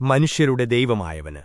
മനുഷ്യരുടെ ദൈവമായവന്.